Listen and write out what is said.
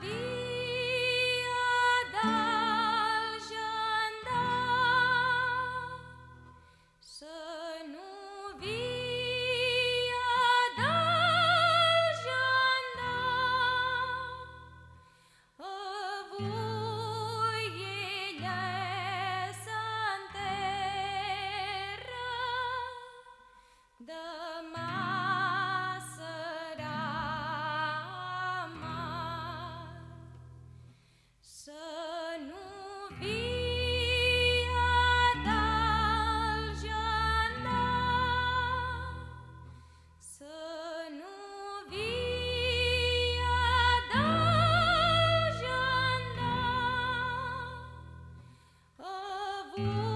vida. Ooh.